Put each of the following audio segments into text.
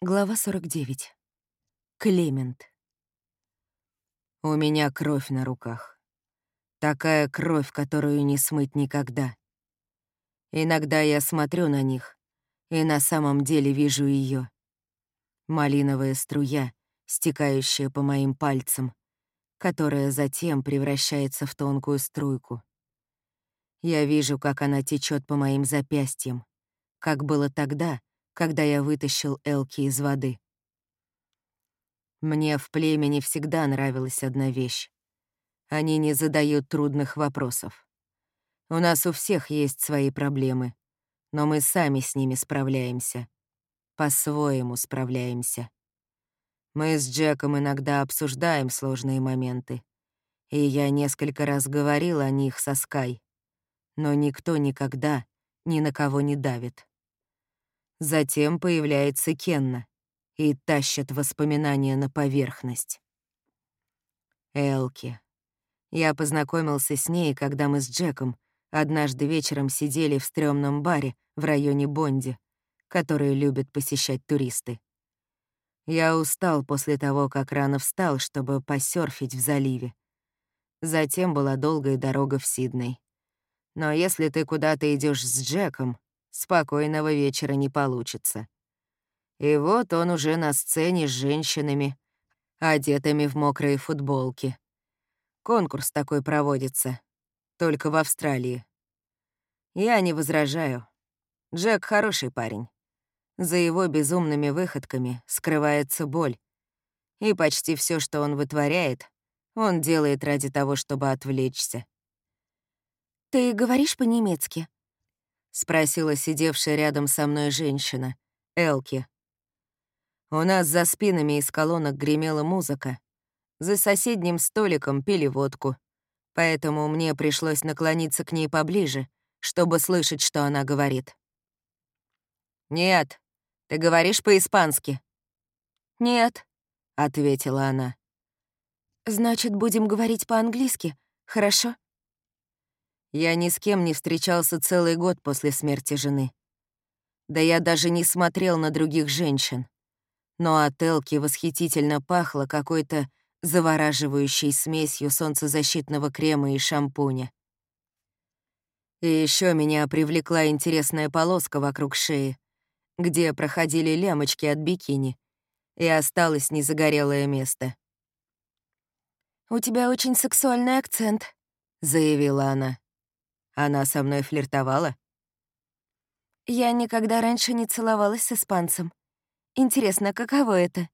Глава 49. Клемент. У меня кровь на руках. Такая кровь, которую не смыть никогда. Иногда я смотрю на них, и на самом деле вижу ее. Малиновая струя, стекающая по моим пальцам, которая затем превращается в тонкую струйку. Я вижу, как она течет по моим запястьям, как было тогда, когда я вытащил Элки из воды. Мне в племени всегда нравилась одна вещь. Они не задают трудных вопросов. У нас у всех есть свои проблемы, но мы сами с ними справляемся. По-своему справляемся. Мы с Джеком иногда обсуждаем сложные моменты, и я несколько раз говорил о них со Скай, но никто никогда ни на кого не давит. Затем появляется Кенна и тащит воспоминания на поверхность. Элки. Я познакомился с ней, когда мы с Джеком однажды вечером сидели в стрёмном баре в районе Бонди, который любят посещать туристы. Я устал после того, как рано встал, чтобы посерфить в заливе. Затем была долгая дорога в Сидней. Но если ты куда-то идешь с Джеком, спокойного вечера не получится. И вот он уже на сцене с женщинами, одетыми в мокрые футболки. Конкурс такой проводится, только в Австралии. Я не возражаю. Джек хороший парень. За его безумными выходками скрывается боль. И почти все, что он вытворяет, он делает ради того, чтобы отвлечься. «Ты говоришь по-немецки?» — спросила сидевшая рядом со мной женщина, Элки. У нас за спинами из колонок гремела музыка. За соседним столиком пили водку, поэтому мне пришлось наклониться к ней поближе, чтобы слышать, что она говорит. «Нет, ты говоришь по-испански?» «Нет», — ответила она. «Значит, будем говорить по-английски, хорошо?» Я ни с кем не встречался целый год после смерти жены. Да я даже не смотрел на других женщин. Но от Элки восхитительно пахло какой-то завораживающей смесью солнцезащитного крема и шампуня. И еще меня привлекла интересная полоска вокруг шеи, где проходили лямочки от бикини, и осталось незагорелое место. «У тебя очень сексуальный акцент», — заявила она. Она со мной флиртовала? Я никогда раньше не целовалась с испанцем. Интересно, каково это?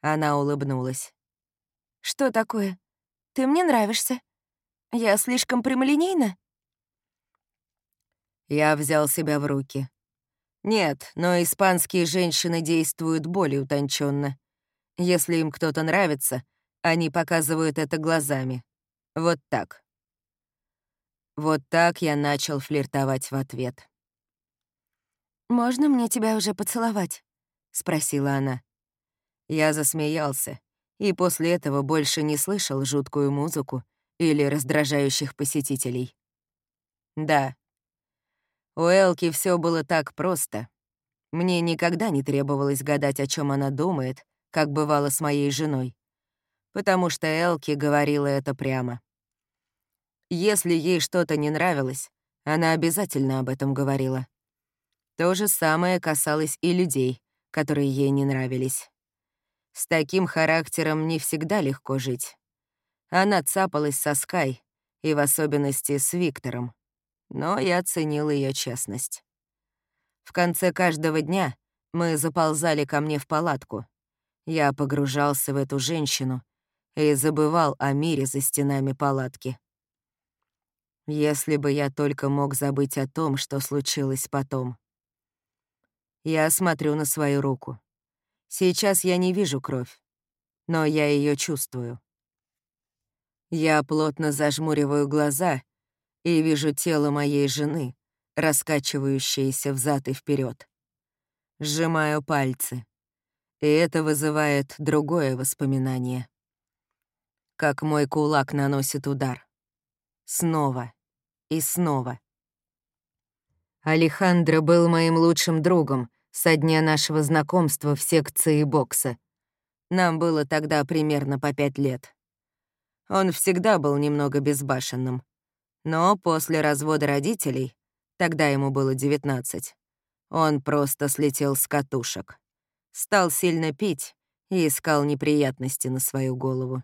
Она улыбнулась. Что такое? Ты мне нравишься. Я слишком прямолинейна? Я взял себя в руки. Нет, но испанские женщины действуют более утонченно. Если им кто-то нравится, они показывают это глазами. Вот так. Вот так я начал флиртовать в ответ. «Можно мне тебя уже поцеловать?» — спросила она. Я засмеялся, и после этого больше не слышал жуткую музыку или раздражающих посетителей. Да. У Элки все было так просто. Мне никогда не требовалось гадать, о чем она думает, как бывало с моей женой, потому что Элки говорила это прямо. Если ей что-то не нравилось, она обязательно об этом говорила. То же самое касалось и людей, которые ей не нравились. С таким характером не всегда легко жить. Она цапалась со Скай, и в особенности с Виктором. Но я ценил ее честность. В конце каждого дня мы заползали ко мне в палатку. Я погружался в эту женщину и забывал о мире за стенами палатки. Если бы я только мог забыть о том, что случилось потом. Я смотрю на свою руку. Сейчас я не вижу кровь, но я ее чувствую. Я плотно зажмуриваю глаза и вижу тело моей жены, раскачивающееся взад и вперед. Сжимаю пальцы, и это вызывает другое воспоминание. Как мой кулак наносит удар. Снова и снова. Алехандро был моим лучшим другом, Со дня нашего знакомства в секции бокса. Нам было тогда примерно по пять лет. Он всегда был немного безбашенным. Но после развода родителей, тогда ему было 19, он просто слетел с катушек. Стал сильно пить и искал неприятности на свою голову.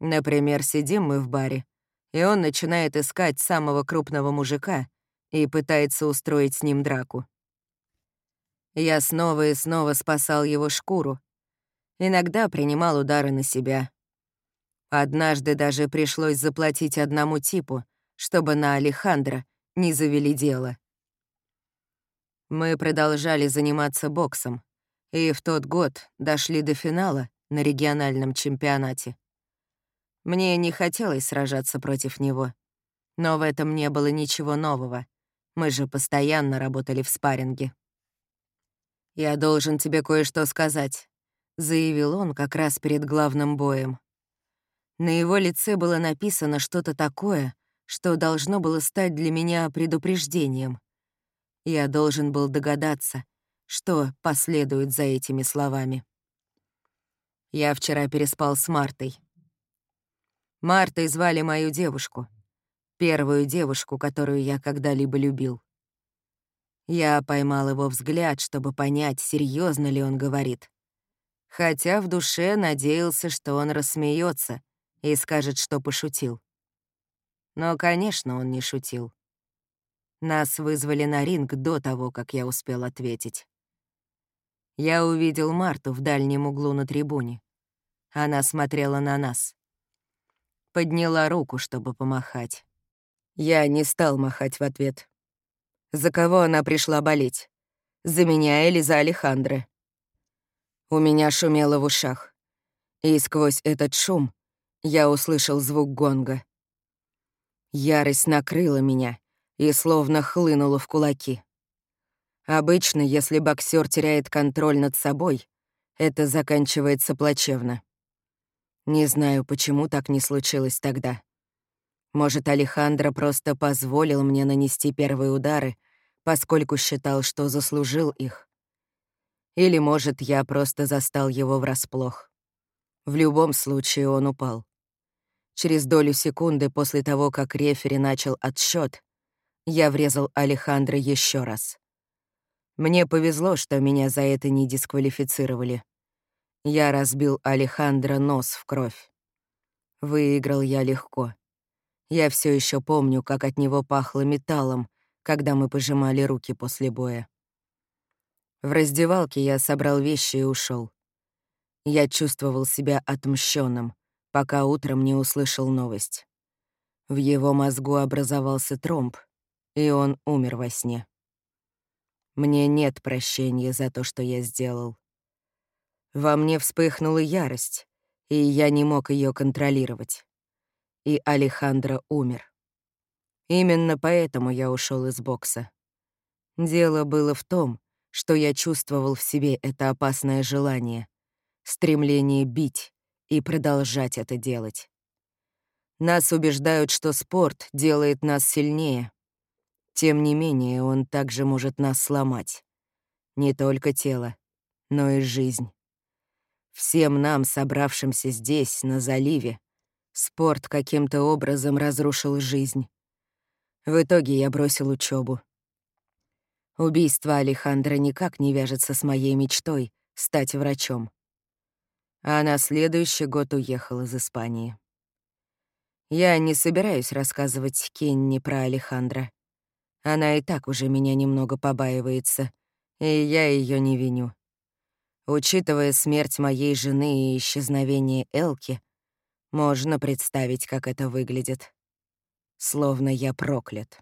Например, сидим мы в баре, и он начинает искать самого крупного мужика и пытается устроить с ним драку. Я снова и снова спасал его шкуру. Иногда принимал удары на себя. Однажды даже пришлось заплатить одному типу, чтобы на Алехандро не завели дело. Мы продолжали заниматься боксом, и в тот год дошли до финала на региональном чемпионате. Мне не хотелось сражаться против него, но в этом не было ничего нового. Мы же постоянно работали в спарринге. «Я должен тебе кое-что сказать», — заявил он как раз перед главным боем. На его лице было написано что-то такое, что должно было стать для меня предупреждением. Я должен был догадаться, что последует за этими словами. Я вчера переспал с Мартой. Мартой звали мою девушку, первую девушку, которую я когда-либо любил. Я поймал его взгляд, чтобы понять, серьезно ли он говорит. Хотя в душе надеялся, что он рассмеется и скажет, что пошутил. Но, конечно, он не шутил. Нас вызвали на ринг до того, как я успел ответить. Я увидел Марту в дальнем углу на трибуне. Она смотрела на нас. Подняла руку, чтобы помахать. Я не стал махать в ответ. За кого она пришла болеть? За меня или за Алехандро? У меня шумело в ушах. И сквозь этот шум я услышал звук гонга. Ярость накрыла меня и словно хлынула в кулаки. Обычно, если боксер теряет контроль над собой, это заканчивается плачевно. Не знаю, почему так не случилось тогда. Может, Алехандро просто позволил мне нанести первые удары, поскольку считал, что заслужил их. Или, может, я просто застал его врасплох. В любом случае он упал. Через долю секунды после того, как рефери начал отсчет, я врезал Алехандро еще раз. Мне повезло, что меня за это не дисквалифицировали. Я разбил Алехандро нос в кровь. Выиграл я легко. Я все еще помню, как от него пахло металлом, когда мы пожимали руки после боя. В раздевалке я собрал вещи и ушел. Я чувствовал себя отмщенным, пока утром не услышал новость. В его мозгу образовался тромб, и он умер во сне. Мне нет прощения за то, что я сделал. Во мне вспыхнула ярость, и я не мог ее контролировать. И Алехандро умер. Именно поэтому я ушел из бокса. Дело было в том, что я чувствовал в себе это опасное желание, стремление бить, и продолжать это делать. Нас убеждают, что спорт делает нас сильнее. Тем не менее, он также может нас сломать. Не только тело, но и жизнь. Всем нам, собравшимся здесь, на заливе, спорт каким-то образом разрушил жизнь. В итоге я бросил учебу. Убийство Алехандра никак не вяжется с моей мечтой стать врачом а на следующий год уехал из Испании. Я не собираюсь рассказывать Кенни про Алехандро. Она и так уже меня немного побаивается, и я ее не виню. Учитывая смерть моей жены и исчезновение Элки, можно представить, как это выглядит. Словно я проклят.